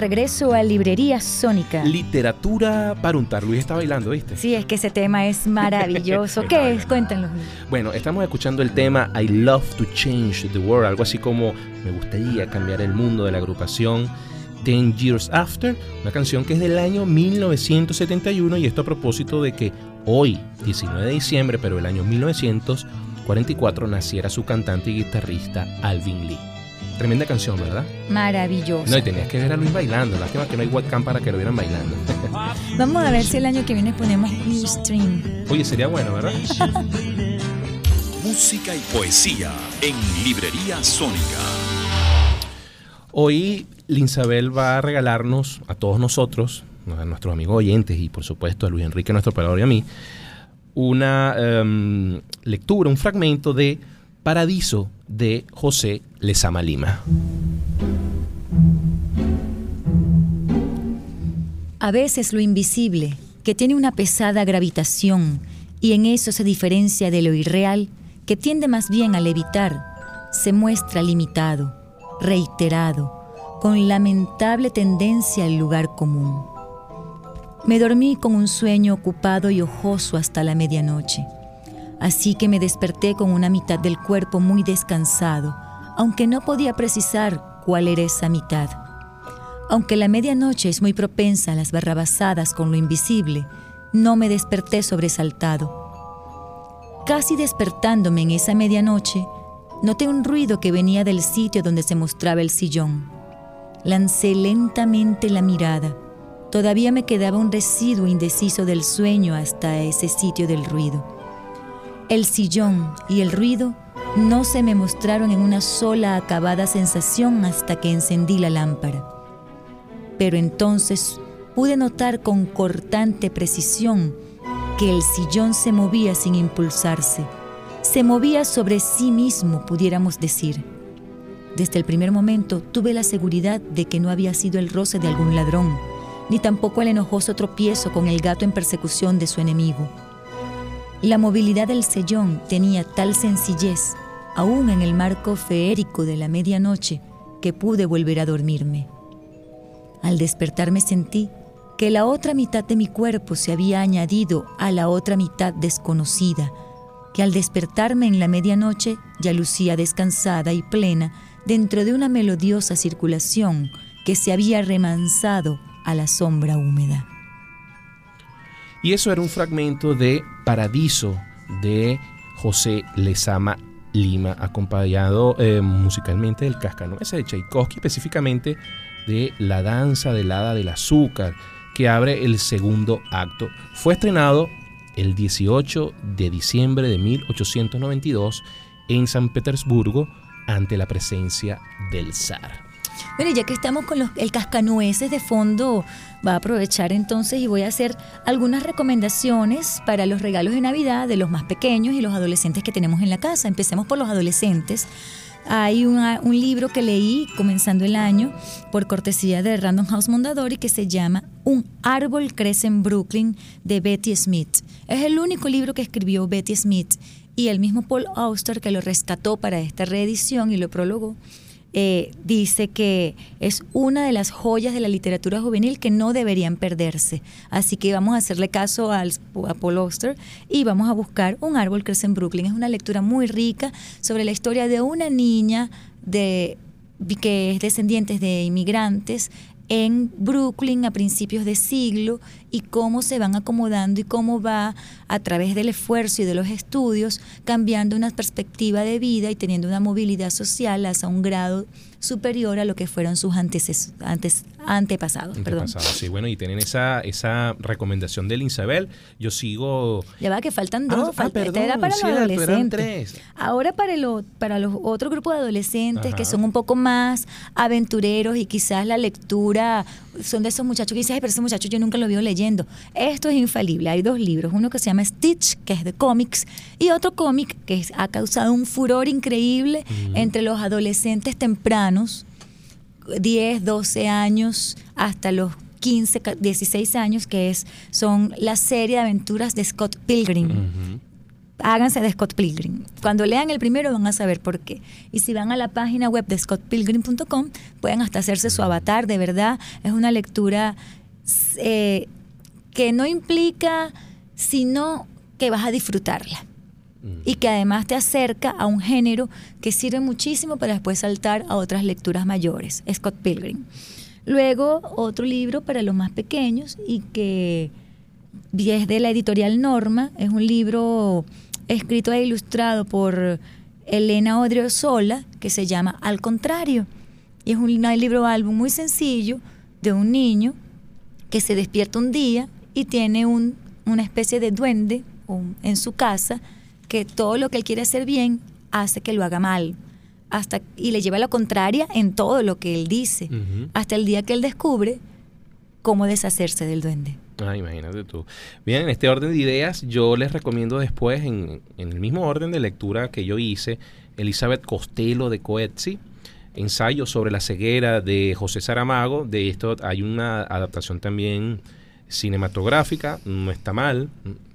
Regreso a Librería Sónica. Literatura para untar. Luis está bailando, ¿viste? Sí, es que ese tema es maravilloso. ¿Qué es? Cuéntanos. Bueno, estamos escuchando el tema I Love to Change the World, algo así como Me gustaría cambiar el mundo de la agrupación Ten Years After, una canción que es del año 1971 y esto a propósito de que hoy, 19 de diciembre, pero el año 1944, naciera su cantante y guitarrista Alvin Lee. Tremenda canción, ¿verdad? Maravilloso. No, y tenías que ver a Luis bailando. Lástima que no hay webcam para que lo vieran bailando. Vamos a ver si el año que viene ponemos Ustream. Oye, sería bueno, ¿verdad? Música y poesía en Librería Sónica. Hoy Linsabel va a regalarnos a todos nosotros, a nuestros amigos oyentes y por supuesto a Luis Enrique, nuestro operador y a mí, una em, lectura, un fragmento de Paradiso de José Lezama Lima. A veces lo invisible, que tiene una pesada gravitación, y en eso se diferencia de lo irreal, que tiende más bien a levitar, se muestra limitado, reiterado, con lamentable tendencia al lugar común. Me dormí con un sueño ocupado y ojoso hasta la medianoche, así que me desperté con una mitad del cuerpo muy descansado, aunque no podía precisar cuál era esa mitad. Aunque la medianoche es muy propensa a las barrabasadas con lo invisible, no me desperté sobresaltado. Casi despertándome en esa medianoche, noté un ruido que venía del sitio donde se mostraba el sillón. Lancé lentamente la mirada. Todavía me quedaba un residuo indeciso del sueño hasta ese sitio del ruido. El sillón y el ruido no se me mostraron en una sola acabada sensación hasta que encendí la lámpara pero entonces pude notar con cortante precisión que el sillón se movía sin impulsarse, se movía sobre sí mismo, pudiéramos decir. Desde el primer momento tuve la seguridad de que no había sido el roce de algún ladrón, ni tampoco el enojoso tropiezo con el gato en persecución de su enemigo. La movilidad del sillón tenía tal sencillez, aún en el marco feérico de la medianoche, que pude volver a dormirme. Al despertarme sentí que la otra mitad de mi cuerpo se había añadido a la otra mitad desconocida, que al despertarme en la medianoche ya lucía descansada y plena dentro de una melodiosa circulación que se había remansado a la sombra húmeda. Y eso era un fragmento de Paradiso de José Lezama Lima, acompañado eh, musicalmente del Cascanueces de Tchaikovsky, específicamente de La danza del hada del azúcar, que abre el segundo acto. Fue estrenado el 18 de diciembre de 1892 en San Petersburgo ante la presencia del zar. Bueno, ya que estamos con los- el cascanueces de fondo, va a aprovechar entonces y voy a hacer algunas recomendaciones para los regalos de Navidad de los más pequeños y los adolescentes que tenemos en la casa. Empecemos por los adolescentes. Hay una- un libro que leí comenzando el año por cortesía de Random House Mondadori que se llama Un árbol crece en Brooklyn de Betty Smith. Es el único libro que escribió Betty Smith y el mismo Paul Auster que lo rescató para esta reedición y lo prologó eh, dice que es una de las joyas de la literatura juvenil que no deberían perderse. Así que vamos a hacerle caso al, a Paul Auster y vamos a buscar Un árbol crece en Brooklyn. Es una lectura muy rica sobre la historia de una niña de, que es descendiente de inmigrantes en Brooklyn a principios de siglo y cómo se van acomodando y cómo va a través del esfuerzo y de los estudios cambiando una perspectiva de vida y teniendo una movilidad social hasta un grado superior a lo que fueron sus anteces- antes, antepasados. Perdón. Antepasado, sí, bueno, y tienen esa, esa recomendación del Isabel. Yo sigo. Ya va que faltan dos, ah, falta- esta perdón, era para los adolescentes. tres. Ahora para, lo, para los otro grupo de adolescentes que son un poco más aventureros y quizás la lectura son de esos muchachos que dicen, ay, pero ese muchacho yo nunca lo veo leyendo. Esto es infalible. Hay dos libros, uno que se llama Stitch, que es de cómics, y otro cómic que ha causado un furor increíble entre los adolescentes tempranos, 10, 12 años, hasta los 15, ca- 16 años, que es, son la serie de aventuras de Scott Pilgrim. Háganse de Scott Pilgrim. Cuando lean el primero van a saber por qué. Y si van a la página web de scottpilgrim.com, pueden hasta hacerse su avatar, de verdad. Es una lectura eh, que no implica, sino que vas a disfrutarla. Y que además te acerca a un género que sirve muchísimo para después saltar a otras lecturas mayores, Scott Pilgrim. Luego, otro libro para los más pequeños y que es de la editorial Norma, es un libro escrito e ilustrado por Elena Odriozola que se llama Al contrario. Y es un libro álbum muy sencillo de un niño que se despierta un día y tiene un, una especie de duende un- en su casa que todo lo que él quiere hacer bien hace que lo haga mal. Hasta, y le lleva la contraria en todo lo que él dice. Hasta el día que él descubre cómo deshacerse del duende. Ah, imagínate tú. Bien, en este orden de ideas, yo les recomiendo después, en, en el mismo orden de lectura que yo hice, Elizabeth Costello de Coetzee, ensayo sobre la ceguera de José Saramago. De esto hay una adaptación también cinematográfica, no está mal,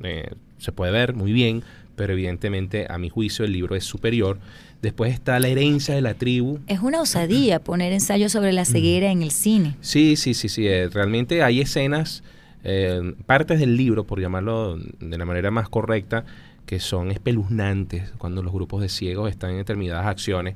eh, se puede ver muy bien, pero evidentemente a mi juicio el libro es superior. Después está La herencia de la tribu, Es una osadía poner ensayos sobre la ceguera en el cine. Sí, sí, sí, sí. eh, realmente hay escenas, eh, partes del libro, por llamarlo de la manera más correcta, que son espeluznantes cuando los grupos de ciegos están en determinadas acciones,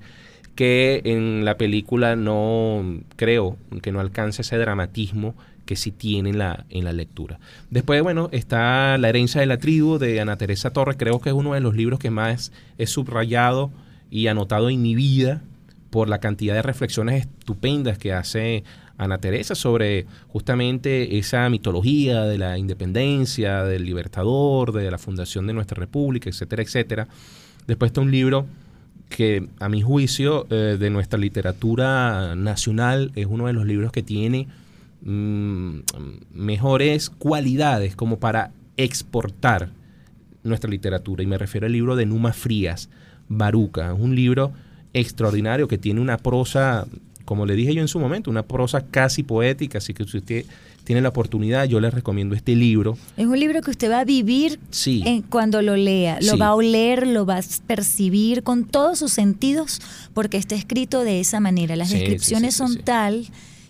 que en la película no creo que no alcanza ese dramatismo que sí tiene en la, en la lectura. Después, bueno, está La herencia de la tribu de Ana Teresa Torres, creo que es uno de los libros que más he subrayado y anotado en mi vida por la cantidad de reflexiones estupendas que hace Ana Teresa sobre justamente esa mitología de la independencia, del libertador, de la fundación de nuestra república, etcétera, etcétera. Después está un libro que a mi juicio eh, de nuestra literatura nacional es uno de los libros que tiene mm, mejores cualidades como para exportar nuestra literatura. Y me refiero al libro de Numa Frías, Baruca. Es un libro extraordinario que tiene una prosa, como le dije yo en su momento, una prosa casi poética. Así que si usted tiene la oportunidad, yo les recomiendo este libro. Es un libro que usted va a vivir Sí. en- cuando lo lea. Lo Sí. va a oler, lo va a percibir con todos sus sentidos porque está escrito de esa manera. Las Sí, descripciones son tal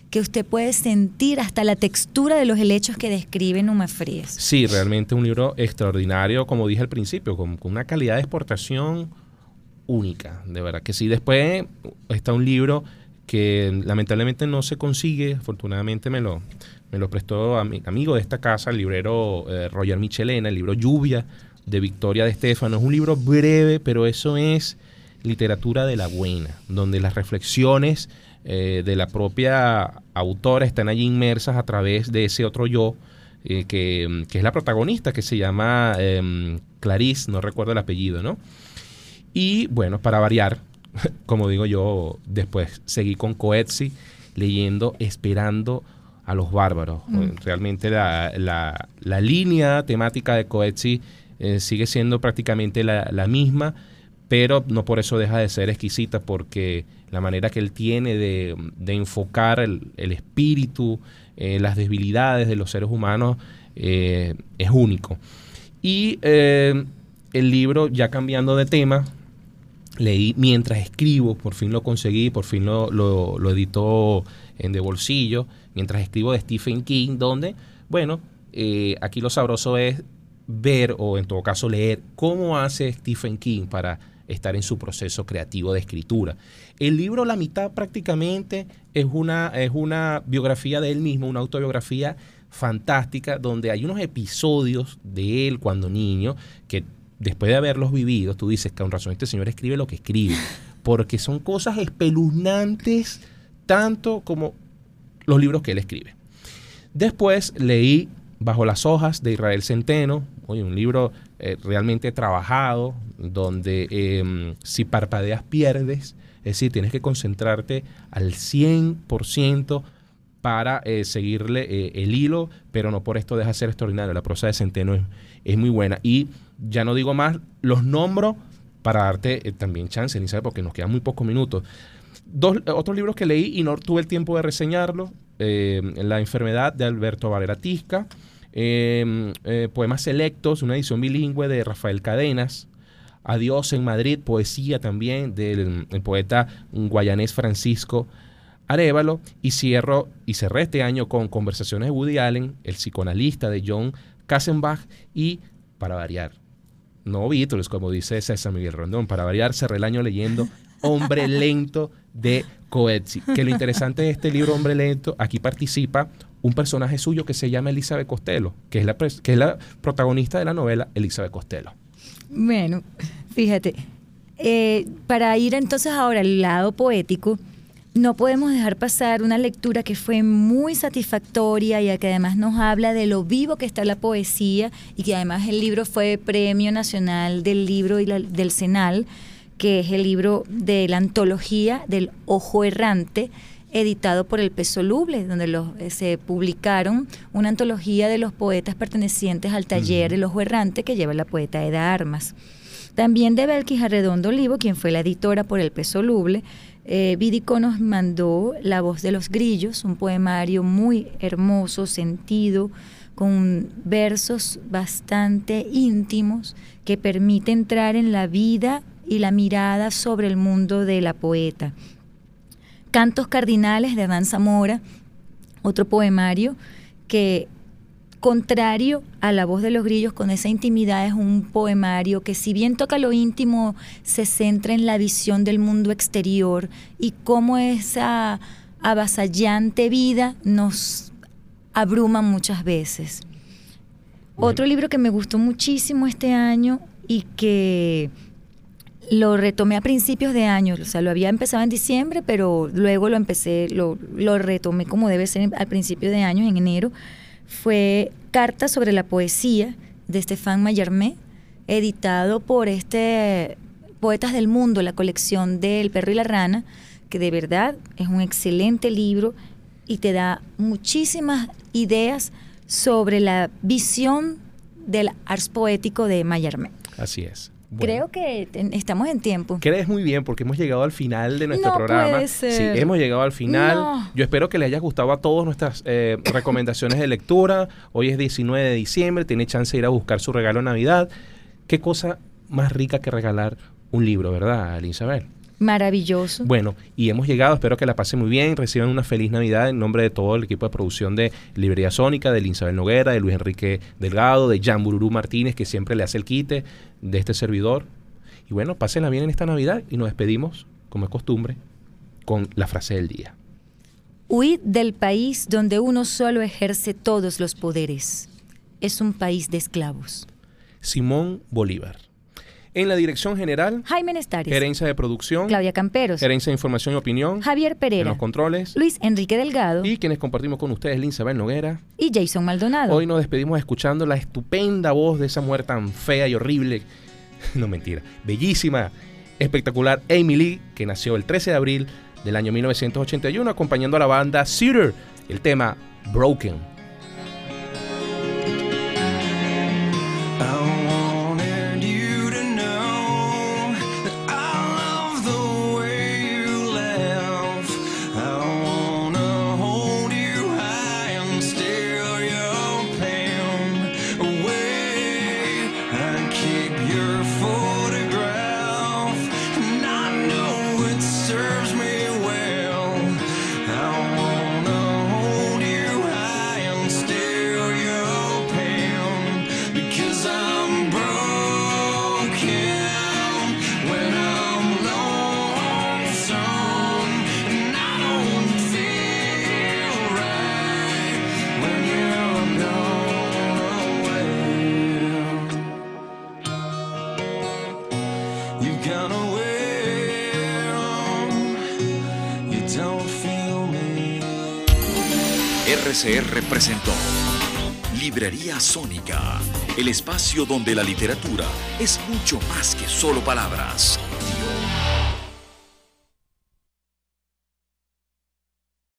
que usted puede sentir hasta la textura de los helechos que describe Numa Frías. Sí, realmente un libro extraordinario, como dije al principio, con, con una calidad de exportación única, de verdad que sí. Después está un libro que lamentablemente no se consigue, afortunadamente me lo, me lo prestó mi amigo de esta casa, el librero eh, Roger Michelena, el libro Lluvia de Victoria de Estefano. Es un libro breve, pero eso es literatura de la buena, donde las reflexiones eh, de la propia autora están allí inmersas a través de ese otro yo, eh, que, que es la protagonista, que se llama em, Clarice, no recuerdo el apellido, ¿no? Y bueno, para variar, como digo yo, después seguí con Coetzee leyendo Esperando a los bárbaros. Realmente la, la- la línea temática de Coetzee eh, sigue siendo prácticamente la, la misma, pero no por eso deja de ser exquisita, porque la manera que él tiene de, de enfocar el, el espíritu, eh, las debilidades de los seres humanos, eh, es único. Y el libro, ya cambiando de tema, leí mientras escribo, por fin lo conseguí, por fin lo, lo, editó en de bolsillo, mientras escribo de Stephen King, donde, bueno, eh, aquí lo sabroso es ver o en todo caso leer cómo hace Stephen King para estar en su proceso creativo de escritura. El libro, la mitad prácticamente, es una, es una biografía de él mismo, una autobiografía fantástica, donde hay unos episodios de él cuando niño que después de haberlos vivido, tú dices que con razón este señor escribe lo que escribe, porque son cosas espeluznantes tanto como los libros que él escribe. Después leí Bajo las hojas de Israel Centeno, un libro eh, realmente trabajado, donde eh, si parpadeas pierdes, es decir, tienes que concentrarte al 100% para eh, seguirle eh, el hilo, pero no por esto deja de ser extraordinario. La prosa de Centeno es, es muy buena. Y ya no digo más, los nombro para darte eh, también chance, Elizabeth, porque nos quedan muy pocos minutos. Dos, eh, otros libros que leí y no tuve el tiempo de reseñarlos. eh, La enfermedad de Alberto Valera Tisca. eh, Poemas selectos, una edición bilingüe de Rafael Cadenas. Adiós en Madrid, poesía también del el poeta guayanés Francisco Arevalo. Y cierro y cerré este año con conversaciones de Woody Allen, el psicoanalista de John Kassenbach y, para variar, no Beatles, como dice César Miguel Rondón. Para variar, cerré el año leyendo Hombre Lento de Coetzee. Que lo interesante de este libro, Hombre Lento, aquí participa un personaje suyo que se llama Elizabeth Costello, que es la, que es la protagonista de la novela Elizabeth Costello. Bueno, fíjate, eh, para ir entonces ahora al lado poético, no podemos dejar pasar una lectura que fue muy satisfactoria y que además nos habla de lo vivo que está la poesía y que además el libro fue Premio Nacional del Libro y la- del Senal, que es el libro de la antología del Ojo Errante, editado por el Peso Luble, donde los, eh, se publicaron una antología de los poetas pertenecientes al taller El Ojo Errante que lleva la poeta Eda Armas. También de Belkis Arredondo Olivo, quien fue la editora por el Peso Luble, eh, Vidico nos mandó La voz de los grillos, un poemario muy hermoso, sentido, con versos bastante íntimos que permite entrar en la vida y la mirada sobre el mundo de la poeta. Cantos Cardinales de Hernán Zamora, otro poemario que, contrario a La voz de los grillos, con esa intimidad es un poemario que si bien toca lo íntimo, se centra en la visión del mundo exterior y cómo esa avasallante vida nos abruma muchas veces. Otro libro que me gustó muchísimo este año y que lo retomé a principios de año, o sea, lo había empezado en diciembre, pero luego lo empecé, lo, lo retomé como debe ser al principio de año, en enero, fue Cartas sobre la poesía de Stefan Mallarmé, editado por este Poetas del Mundo, la colección de El perro y la rana, que de verdad es un excelente libro y te da muchísimas ideas sobre la visión del ars poético de Mallarmé. Así es. Bueno. Creo que estamos en tiempo. Crees muy bien porque hemos llegado al final de nuestro No programa. puede ser. Sí, hemos llegado al final. No. Yo espero que les haya gustado a todos nuestras eh, recomendaciones de lectura. Hoy es 19 de diciembre, tiene chance de ir a buscar su regalo de Navidad. Qué cosa más rica que regalar un libro, ¿verdad, Elizabeth? Maravilloso. Bueno, y hemos llegado, espero que la pasen muy bien, reciban una feliz Navidad en nombre de todo el equipo de producción de Librería Sónica, de Isabel Noguera, de Luis Enrique Delgado, de Jan Bururú Martínez, que siempre le hace el quite, de este servidor. Y bueno, pásenla bien en esta Navidad y nos despedimos, como es costumbre, con la frase del día. Huid del país donde uno solo ejerce todos los poderes. Es un país de esclavos. Simón Bolívar. En la dirección general, Jaime Nestares. gerencia de producción, Claudia Camperos. gerencia de información y opinión, Javier en Pereira. los controles, Luis Enrique Delgado. y quienes compartimos con ustedes, Linsabel Noguera. y Jason Maldonado. Hoy nos despedimos escuchando la estupenda voz de esa mujer tan fea y horrible. No mentira, bellísima, espectacular Amy Lee, que nació el 13 de abril del año 1981, acompañando a la banda Cedar, el tema Broken. RCR presentó Librería Sónica, el espacio donde la literatura es mucho más que solo palabras.